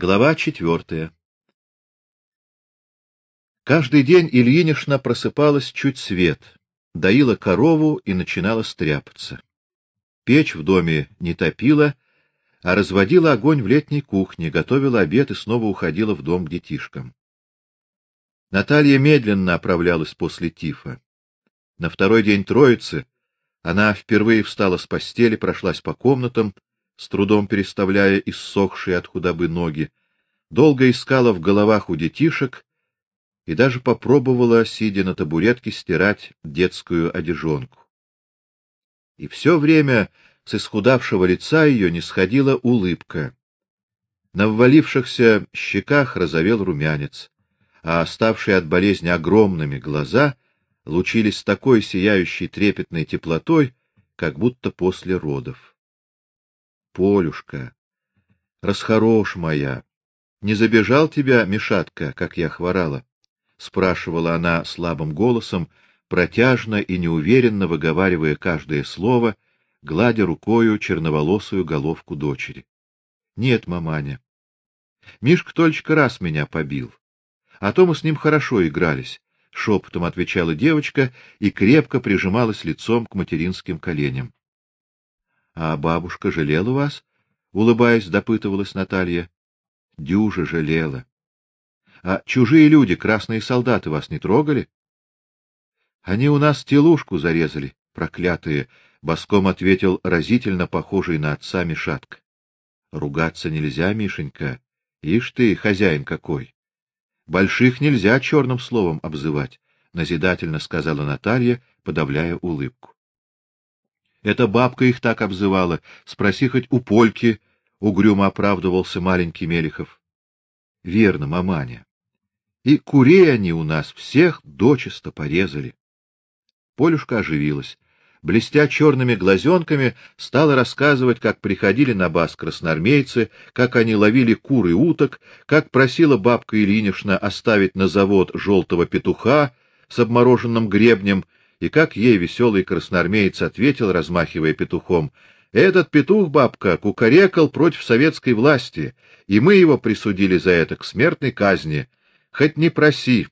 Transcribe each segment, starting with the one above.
Глава четвертая. Каждый день Ильинишна просыпалась чуть свет, доила корову и начинала стряпаться. Печь в доме не топила, а разводила огонь в летней кухне, готовила обед и снова уходила в дом к детишкам. Наталья медленно оправлялась после тифа. На второй день Троицы она впервые встала с постели, прошлась по комнатам, с трудом переставляя иссохшие от худобы ноги, долго искала в головах у детишек и даже попробовала, сидя на табуретке, стирать детскую одежонку. И все время с исхудавшего лица ее не сходила улыбка. На ввалившихся щеках розовел румянец, а оставшие от болезни огромными глаза лучились такой сияющей трепетной теплотой, как будто после родов. Полюшка, расхорош моя, не забежал тебя Мишатка, как я хворала? спрашивала она слабым голосом, протяжно и неуверенно выговаривая каждое слово, гладя рукою черноволосую головку дочери. Нет, маманя. Мишка только раз меня побил. А то мы с ним хорошо игрались, шепотом отвечала девочка и крепко прижималась лицом к материнским коленям. А бабушка жалела вас? улыбаясь, допытывалась Наталья. Дюжа жалела. А чужие люди, красные солдаты, вас не трогали? Они у нас телушку зарезали, проклятые, боском ответил разительно похожий на отца Мишатка. Ругаться нельзя, Мишенька. Ишь ты, хозяин какой. Больших нельзя черным словом обзывать, назидательно сказала Наталья, подавляя улыбку. Эта бабка их так обзывала, спроси хоть у Польки, угрюмо оправдывался маленький Мелихов. Верно, маманя. И курей они у нас всех дочисто порезали. Полюшка оживилась. Блестя черными глазенками, стала рассказывать, как приходили на бас красноармейцы, как они ловили кур и уток, как просила бабка Ильинична оставить на завод желтого петуха с обмороженным гребнем и как ей веселый красноармеец ответил, размахивая петухом: "Этот петух, бабка, кукарекал против советской власти, и мы его присудили за это к смертной казни. Хоть не проси,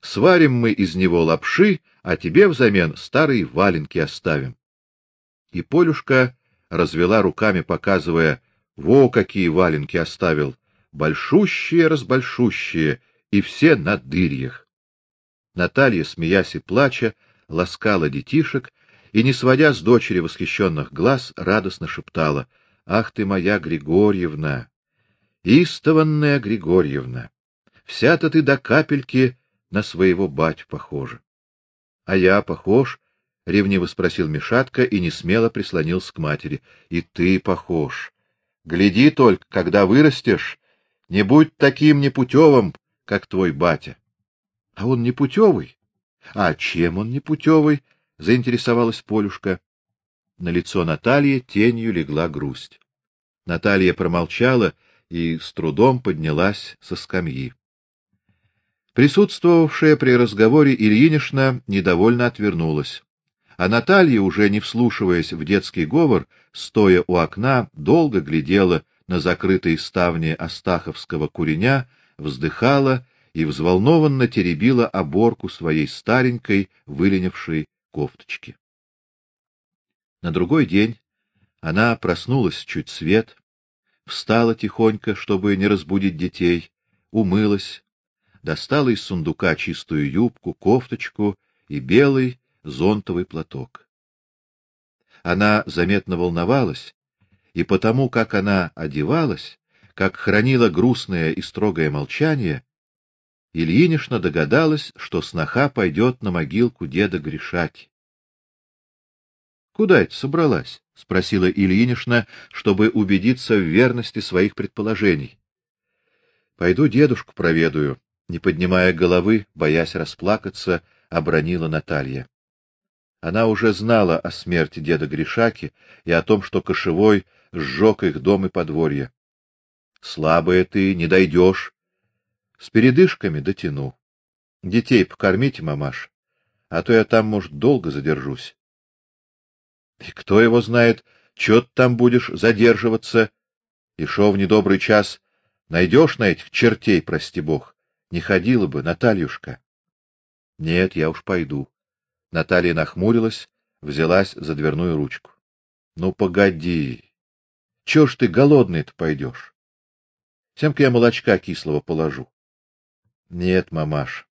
сварим мы из него лапши, а тебе взамен старые валенки оставим". И Полюшка развела руками, показывая: "Во какие валенки оставил, большущие, разбольшущие, и все на дырьях". Наталья, смеясь и плача, ласкала детишек и, не сводя с дочери восхищенных глаз, радостно шептала: "Ах ты моя Григорьевна, истованная Григорьевна, вся-то ты до капельки на своего батю похожа". "А я похож?" ревниво спросил Мишатка и не смело прислонился к матери. "И ты похож. Гляди только, когда вырастешь, не будь таким непутевым, как твой батя". "А он непутевый? А чем он непутевый? заинтересовалась Полюшка. На лицо Натальи тенью легла грусть. Наталья промолчала и с трудом поднялась со скамьи. Присутствовавшая при разговоре Ильинишна недовольно отвернулась. А Наталья, уже не вслушиваясь в детский говор, стоя у окна, долго глядела на закрытые ставни Астаховского куреня, вздыхала и взволнованно теребила оборку своей старенькой выленившей кофточки. На другой день она проснулась чуть свет, встала тихонько, чтобы не разбудить детей, умылась, достала из сундука чистую юбку, кофточку и белый зонтовый платок. Она заметно волновалась, и потому, как она одевалась, как хранила грустное и строгое молчание, Ильинишна догадалась, что сноха пойдет на могилку деда Гришати. Куда это собралась? спросила Ильинишна, чтобы убедиться в верности своих предположений. Пойду дедушку проведаю, не поднимая головы, боясь расплакаться, обронила Наталья. Она уже знала о смерти деда Гришаки и о том, что кошевой сжег их дом и подворье. Слабая ты, не дойдешь, с передышками дотяну. Детей покормите, мамаш, а то я там, может, долго задержусь. И кто его знает, что ты там будешь задерживаться? И шо в недобрый час Найдешь на этих чертей, прости бог, не ходила бы, Натальюшка. Нет, я уж пойду. Наталья нахмурилась, взялась за дверную ручку. Ну погоди. Чего ж ты голодный-то пойдешь? Семка я молочка кислого положу. Нет, мамаш.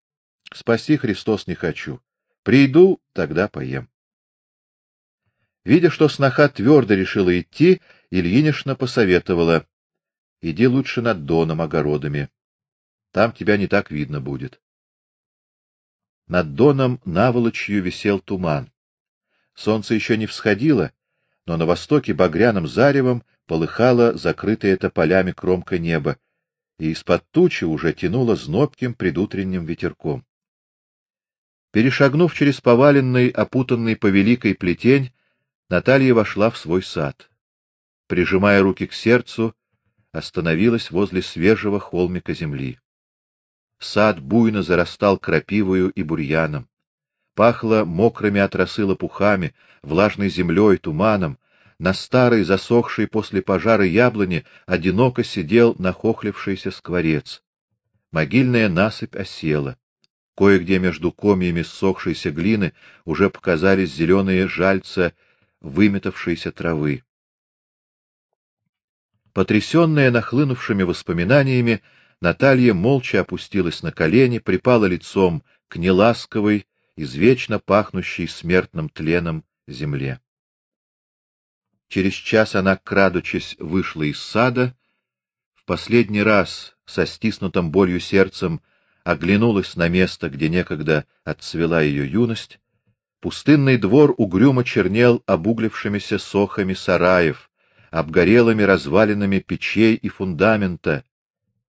Спаси Христос не хочу. Приду, тогда поем. Видя, что сноха твердо решила идти, Ильинишна посоветовала: "Иди лучше над доном огородами. Там тебя не так видно будет". Над доном наволочью висел туман. Солнце еще не всходило, но на востоке багряным заревом полыхала закрытая тополями кромка неба, и из-под тучи уже тянуло знобким предутренним ветерком. Перешагнув через поваленный, опутанный по великой плетень, Наталья вошла в свой сад. Прижимая руки к сердцу, остановилась возле свежего холмика земли. Сад буйно зарастал крапивою и бурьяном. Пахло мокрыми от росы лопухами, влажной землей, туманом. На старой, засохшей после пожара яблоне одиноко сидел нахохлившийся скворец. Могильная насыпь осела. Кое-где между комьями ссохшейся глины уже показались зеленые жальца выметавшейся травы. Потрясенная нахлынувшими воспоминаниями, Наталья молча опустилась на колени, припала лицом к неласковой, извечно пахнущей смертным тленом земле. Через час она, крадучись, вышла из сада, в последний раз со стиснутым болью сердцем оглянулась на место, где некогда отцвела ее юность. Пустынный двор угрюмо чернел обуглившимися сохами сараев, обгорелыми развалинами печей и фундамента,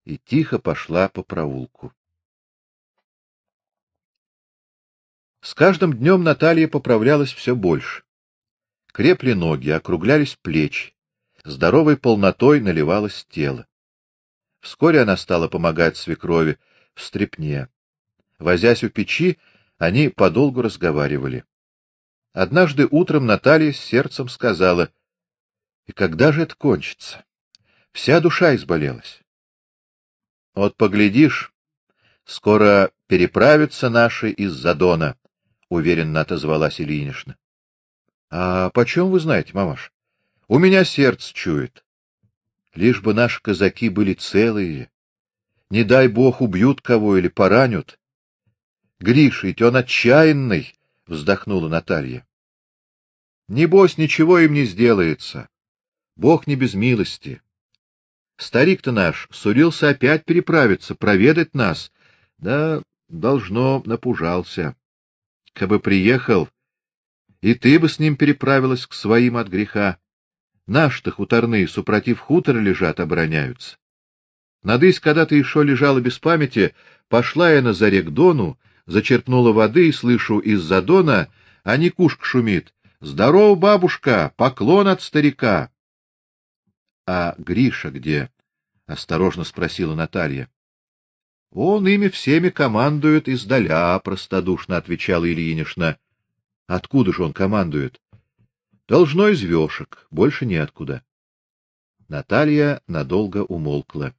и тихо пошла по проулку. С каждым днем Наталья поправлялась все больше. Крепли ноги, округлялись плечи, здоровой полнотой наливалось тело. Вскоре она стала помогать свекрови в стрепне. Возясь у печи, они подолгу разговаривали. Однажды утром Наталья с сердцем сказала: "И когда же это кончится? Вся душа изболелась. Вот поглядишь, скоро переправятся наши из Задона, уверенно отозвалась Ильинична. А почем вы знаете, мамаш? У меня сердце чует. Лишь бы наши казаки были целые. Не дай бог убьют кого или поранят. Гриша, ведь он отчаянный, вздохнула Наталья. Небось ничего им не сделается. Бог не без милости. Старик-то наш судился опять переправиться, проведать нас. Да, должно, напужался. Кабы приехал, и ты бы с ним переправилась к своим от греха. Наш-то хуторные, супротив хутора лежат, обороняются. Надысь, когда ты еще лежала без памяти, пошла я на заре к дону, зачерпнула воды и слышу из-за дона, а Никушка шумит: "Здорово, бабушка, поклон от старика". А Гриша где? осторожно спросила Наталья. Он ими всеми командует издаля, простодушно отвечала Ильинична. Откуда же он командует? Должно из вёшек, больше ниоткуда. Наталья надолго умолкла.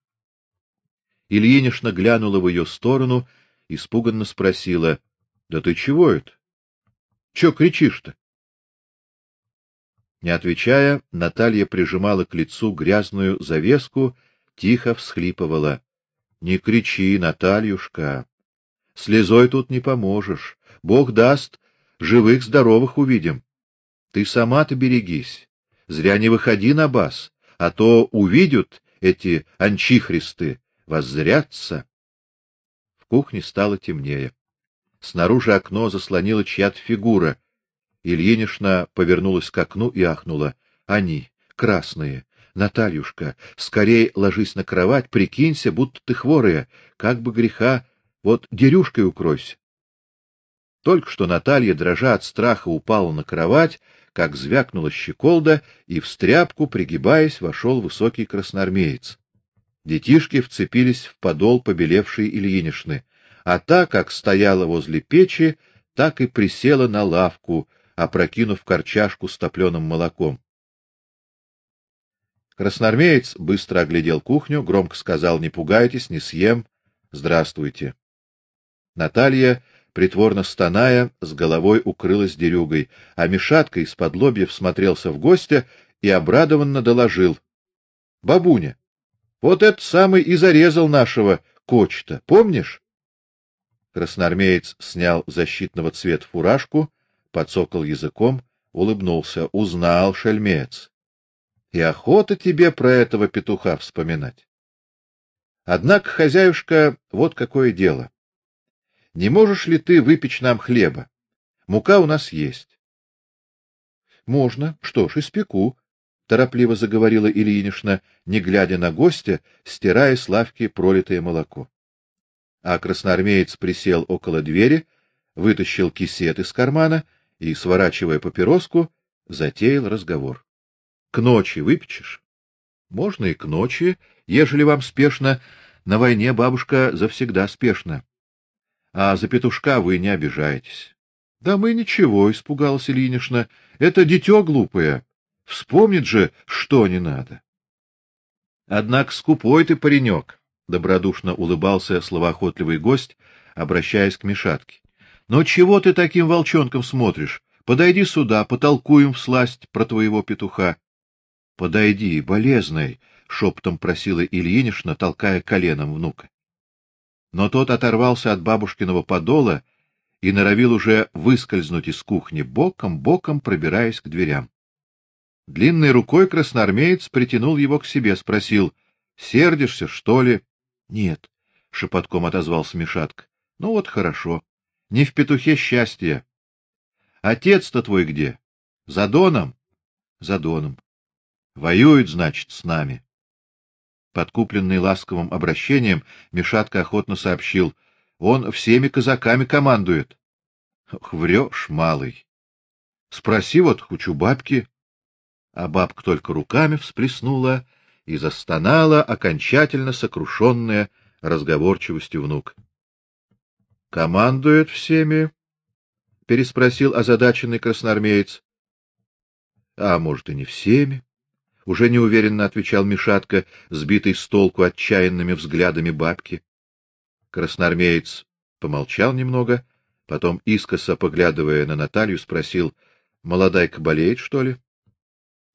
Ильинична глянула в её сторону, испуганно спросила: "Да ты чего это? Что кричишь-то?" Не отвечая, Наталья прижимала к лицу грязную завеску, тихо всхлипывала. Не кричи, Натальюшка. Слезой тут не поможешь. Бог даст, живых здоровых увидим. Ты сама-то берегись. Зря не выходи на бас, а то увидят эти анчихристы, воззрятся. В кухне стало темнее. Снаружи окно заслонила чья-то фигура. Ильинишна повернулась к окну и ахнула: "Они, красные. Натальюшка, скорей ложись на кровать, прикинься, будто ты хворая, как бы греха, вот дерюшкой укройся". Только что Наталья, дрожа от страха, упала на кровать, как звякнула щеколда, и в стряпку, пригибаясь, вошел высокий красноармеец. Детишки вцепились в подол побелевшей Ильинишны, а та, как стояла возле печи, так и присела на лавку, опрокинув корчашку с топленым молоком. Красноармеец быстро оглядел кухню, громко сказал: "Не пугайтесь, не съем. Здравствуйте". Наталья, притворно стоная, с головой укрылась дерюгой, а Мишатка из-под лобья всмотрелся в гостя и обрадованно доложил: "Бабуня, вот этот самый и зарезал нашего кочта, помнишь?" Красноармеец снял защитного цвета фуражку, подсокал языком, улыбнулся: "Узнал, шельмец. И охота тебе про этого петуха вспоминать. Однако, хозяюшка, вот какое дело. Не можешь ли ты выпечь нам хлеба? Мука у нас есть. Можно. Что ж, испеку, торопливо заговорила Ильинишна, не глядя на гостя, стирая с лавки пролитое молоко. А красноармеец присел около двери, вытащил кисет из кармана и, сворачивая папироску, затеял разговор. К ночи выпечешь? Можно и к ночи, ежели вам спешно. На войне бабушка завсегда спешна. А за петушка вы не обижаетесь. Да мы ничего, испугалась Ильинична. Это дитё глупое. Вспомнит же, что не надо. Однако скупой ты паренек, добродушно улыбался словоохотливый гость, обращаясь к Мишатке. Но чего ты таким волчонком смотришь? Подойди сюда, потолкуем всласть про твоего петуха. Подойди, болезный, шепотом просила Ильинична, толкая коленом внука. Но тот оторвался от бабушкиного подола и норовил уже выскользнуть из кухни боком, боком пробираясь к дверям. Длинной рукой красноармеец притянул его к себе, спросил: "Сердишься, что ли?" "Нет", шепотком отозвался Мишатка. "Ну вот хорошо. Не в петухе счастье. Отец-то твой где? За Доном? За Доном. Воюет, значит, с нами". Подкупленный ласковым обращением, Мишатка охотно сообщил: "Он всеми казаками командует". Ох, врешь, малый. Спроси вот хоть у бабки а бабка только руками всплеснула и застонала, окончательно сокрушенная разговорчивостью внук. Командует всеми? переспросил озадаченный красноармеец. А может и не всеми? Уже неуверенно отвечал Мишатка, сбитый с толку отчаянными взглядами бабки. Красноармеец помолчал немного, потом искоса поглядывая на Наталью, спросил: "Молодайка болеет, что ли?"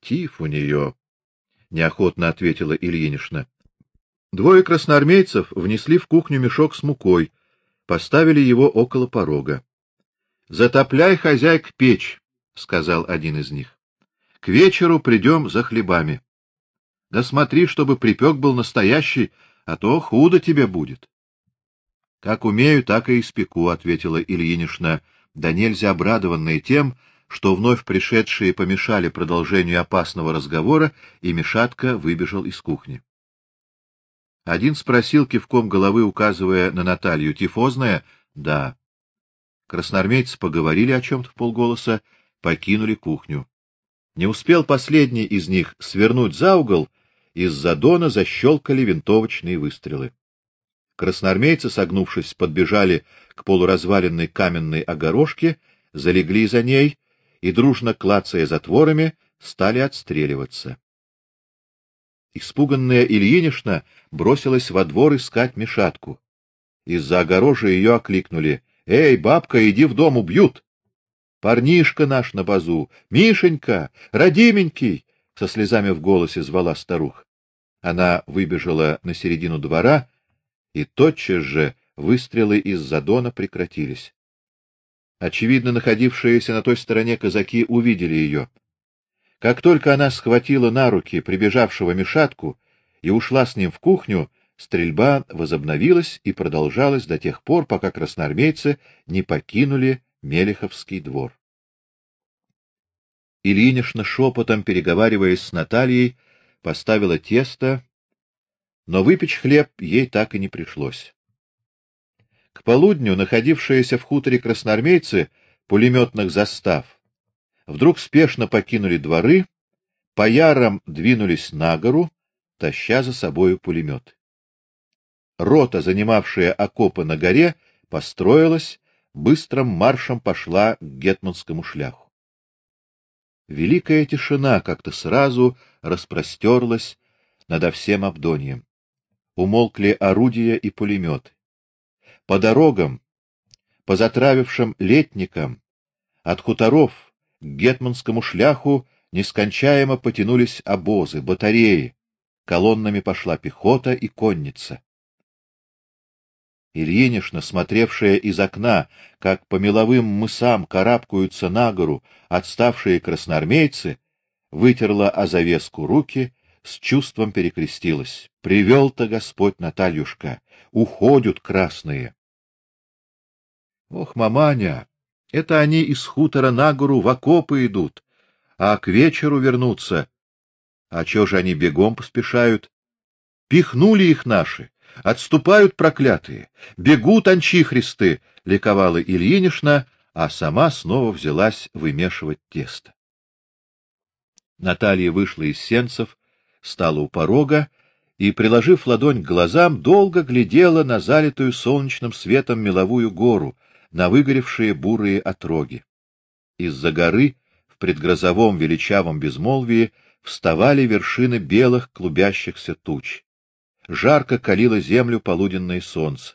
Тиф у нее, — неохотно ответила Ильинична. Двое красноармейцев внесли в кухню мешок с мукой, поставили его около порога. — Затопляй, хозяйка, печь, — сказал один из них. — К вечеру придем за хлебами. Да смотри, чтобы припек был настоящий, а то худо тебе будет. — Как умею, так и испеку, — ответила Ильинична, да нельзя обрадованная тем, что вновь пришедшие помешали продолжению опасного разговора, и Мишатка выбежал из кухни. Один спросил кивком головы, указывая на Наталью: "Тифозная?" "Да". Красноармейцы поговорили о чем то вполголоса, покинули кухню. Не успел последний из них свернуть за угол, из-за дона защелкали винтовочные выстрелы. Красноармейцы, согнувшись, подбежали к полуразваленной каменной огорожке, залегли за ней и дружно клацая затворами, стали отстреливаться. Испуганная Ильинишна бросилась во двор искать Мишатку. Из-за огорожи ее окликнули: "Эй, бабка, иди в дом, убьют!" Парнишка наш на базу, Мишенька, родименький, со слезами в голосе звала старуха. Она выбежала на середину двора, и тотчас же выстрелы из задона прекратились. Очевидно, находившиеся на той стороне казаки увидели ее. Как только она схватила на руки прибежавшего Мишатку и ушла с ним в кухню, стрельба возобновилась и продолжалась до тех пор, пока красноармейцы не покинули Мелеховский двор. Ильинишна шепотом, переговариваясь с Натальей, поставила тесто, но выпечь хлеб ей так и не пришлось. К полудню находившиеся в хуторе красноармейцы пулеметных застав вдруг спешно покинули дворы, по ярам двинулись на гору, таща за собою пулемет. Рота, занимавшая окопы на горе, построилась, быстрым маршем пошла к гетманскому шляху. великая тишина как-то сразу распростерлась над всем Абдонием. Умолкли орудия и пулеметы. По дорогам, по затравившим летникам, от хуторов к гетманскому шляху нескончаемо потянулись обозы, батареи, колоннами пошла пехота и конница. Ильинишна, смотревшая из окна, как по меловым мысам карабкаются на гору отставшие красноармейцы, вытерла о завеску руки, с чувством перекрестилась. привел то Господь Натальюшка, уходят красные. Ох, маманя, это они из хутора на гору в окопы идут, а к вечеру вернутся. А чё же они бегом поспешают? Пихнули их наши, отступают проклятые, бегут анчихристы, ликовала Ильинишна, а сама снова взялась вымешивать тесто. Наталья вышла из сенцев, стала у порога и, приложив ладонь к глазам, долго глядела на залитую солнечным светом меловую гору, на выгоревшие бурые отроги. Из-за горы в предгрозовом величавом безмолвии вставали вершины белых клубящихся туч. Жарко калило землю полуденное солнце.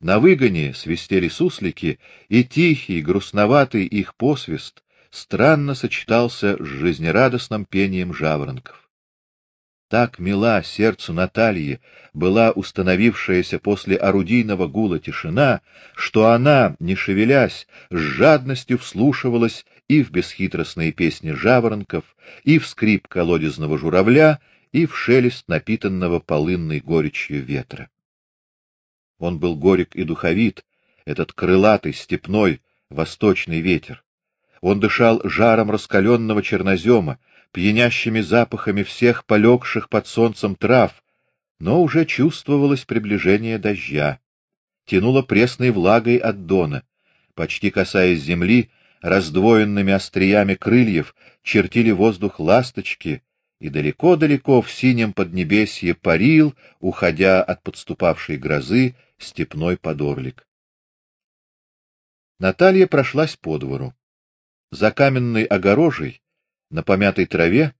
На выгоне свистели суслики, и тихий, грустноватый их посвист странно сочетался с жизнерадостным пением жаворонков. Так мила сердцу Натальи была установившаяся после орудийного гула тишина, что она, не шевелясь, с жадностью вслушивалась и в бесхитростные песни жаворонков, и в скрип колодезного журавля, и в шелест напитанного полынной горечью ветра. Он был горек и духовит, этот крылатый степной восточный ветер. Он дышал жаром раскаленного чернозема, пьянящими запахами всех полегших под солнцем трав, но уже чувствовалось приближение дождя. Тянуло пресной влагой от дона. Почти касаясь земли, раздвоенными остриями крыльев чертили воздух ласточки, и далеко-далеко в синем поднебесье парил, уходя от подступавшей грозы, степной подорлик. Наталья прошлась по двору. За каменной огорожей, на помятой траве,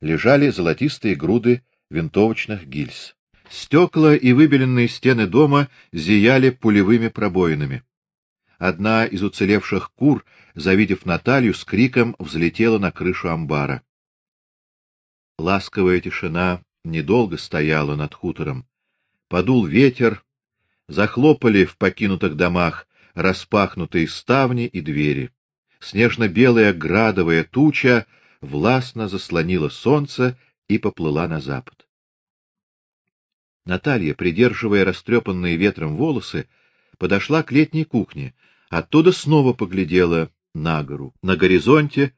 лежали золотистые груды винтовочных гильз. Стекла и выбеленные стены дома зияли пулевыми пробоинами. Одна из уцелевших кур, завидев Наталью, с криком взлетела на крышу амбара. Ласковая тишина недолго стояла над хутором. Подул ветер, захлопали в покинутых домах распахнутые ставни и двери. Снежно-белая градовая туча властно заслонила солнце и поплыла на запад. Наталья, придерживая растрепанные ветром волосы, подошла к летней кухне, оттуда снова поглядела на гору. На горизонте,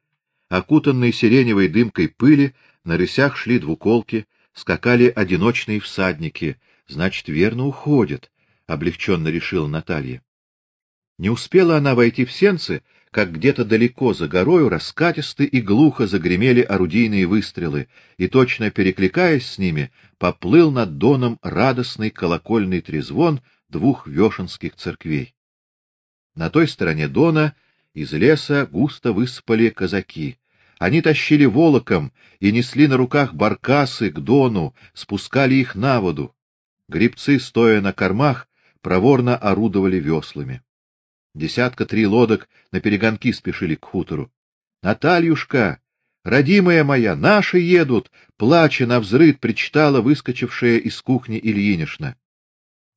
окутанной сиреневой дымкой пыли, на рысях шли двуколки, скакали одиночные всадники, значит, верно уходят, облегченно решила Наталья. Не успела она войти в сенцы, как где-то далеко за горою раскатисто и глухо загремели орудийные выстрелы, и точно перекликаясь с ними, поплыл над доном радостный колокольный трезвон двух вешенских церквей. На той стороне дона из леса густо высыпали казаки. Они тащили волоком и несли на руках баркасы к дону, спускали их на воду. Гребцы, стоя на кормах, проворно орудовали веслами. Десятка три лодок на перегонки спешили к хутору. Натальюшка, родимая моя, наши едут, плача на взрыд причитала выскочившая из кухни Ильинишна.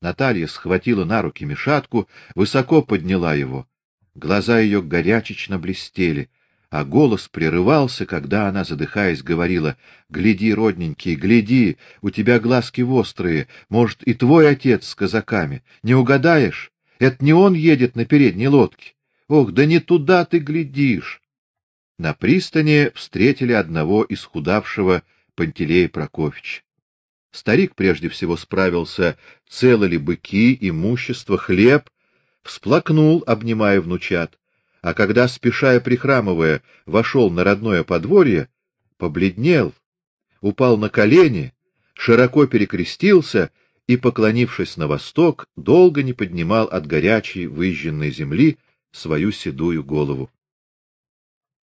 Наталья схватила на руки мешатку, высоко подняла его. Глаза ее горячечно блестели а голос прерывался, когда она, задыхаясь, говорила: "Гляди, родненький, гляди, у тебя глазки вострые, может, и твой отец с казаками. Не угадаешь? Это не он едет на передней лодке. Ох, да не туда ты глядишь". На пристани встретили одного из худавшего Пантелея Прокофьевича. Старик прежде всего справился, целы ли быки, имущество, хлеб, всплакнул, обнимая внучат а когда, спеша и прихрамывая, вошел на родное подворье, побледнел, упал на колени, широко перекрестился и, поклонившись на восток, долго не поднимал от горячей выжженной земли свою седую голову.